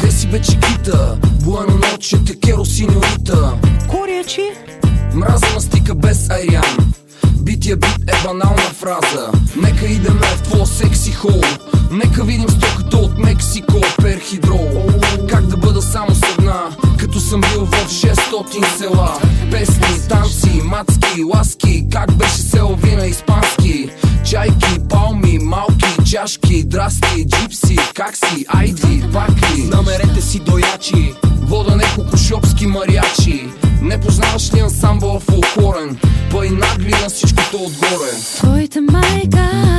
Къде си бе чекита? Буена ноче, те керо синьорита Корячи, Мраза мастика без айрян. Бития бит е банална фраза. Нека идеме в твоя секси хол. Нека видим стоката от Мексико Перхидрол Как да бъда само с една Като съм бил в 600 села. Песни, танци, мацки, ласки. Как беше село вина испански. Чайки, палми, малки, чашки Драсти, джипси, как си, айди, пак ли Намерете си доячи Вода неколко шопски мариачи. Не познаваш ли ансамбъл фолклорен Па и нагли на всичкото отгоре. Твоята майка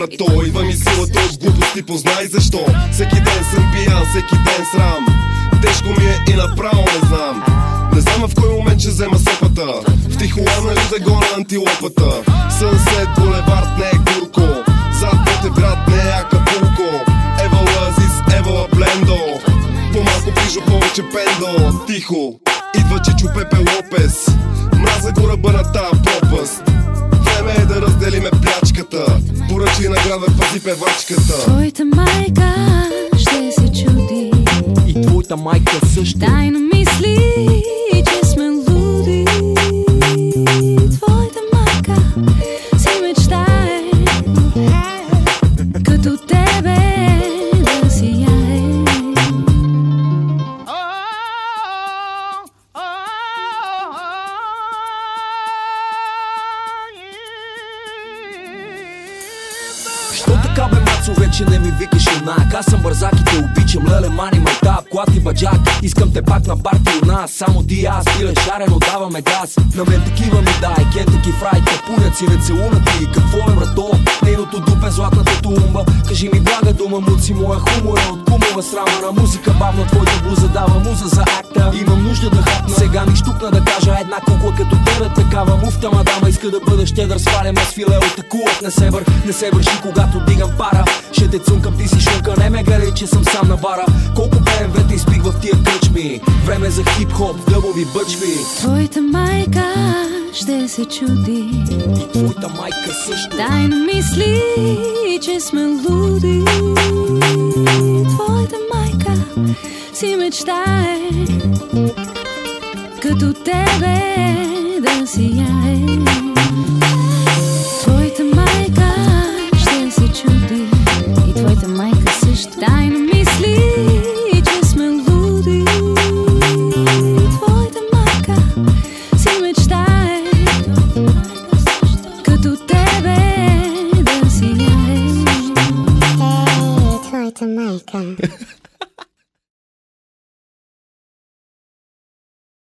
брато Идва ми силата от глупости, познай защо. Всеки ден съм пиян, всеки ден срам. Тежко ми е и направо не знам. Не знам в кой момент ще взема сопата. В Тихуана ли да гона антилопата? Сънсет, булевард, не е курко Зад Ботевград не е Акапулко. Евала Азис, Евала Блендо. По-малко пижо, повече пендо. Тихо, идва Чичо Пепе Лопес певачката Твоята майка ще се чуди. И твоята майка също. Тайно мисли, че сме луди. Твоята майка си мечтае Като тебе Що така бе мацо вече не ми викаш юнак Аз съм бързак и те обичам леле мани майтап Клати баджак, искам те пак на парти у нас Само ти и аз, пиле шарено, даваме газ. На мен такива ми дай, кентаки фрай Капунеци, не целунати, какво е брато? Нейното дупе, златната тумба. Кажи ми блага дума, муци, моя хумор е от кумова срама. На музика бавна, твоята блуза дава муза за акта. Имам нужда да хапна, сега ми штукна да кажа Една кукла като такава муфта мадама Иска да бъда щедър, свалям аз филе от такувах Не се вър, не се върши, когато дигам пара. Ще те цункам, ти си шунка, не ме гари, че съм сам на бара. Колко БМВ-та изпих в тия кръчми Време за хип-хоп, дъбови бъчви. Твоята майка ще се чуди. И твоята майка също. Тайно мисли, че сме луди. Твоята майка си мечтае Като тебе да сияе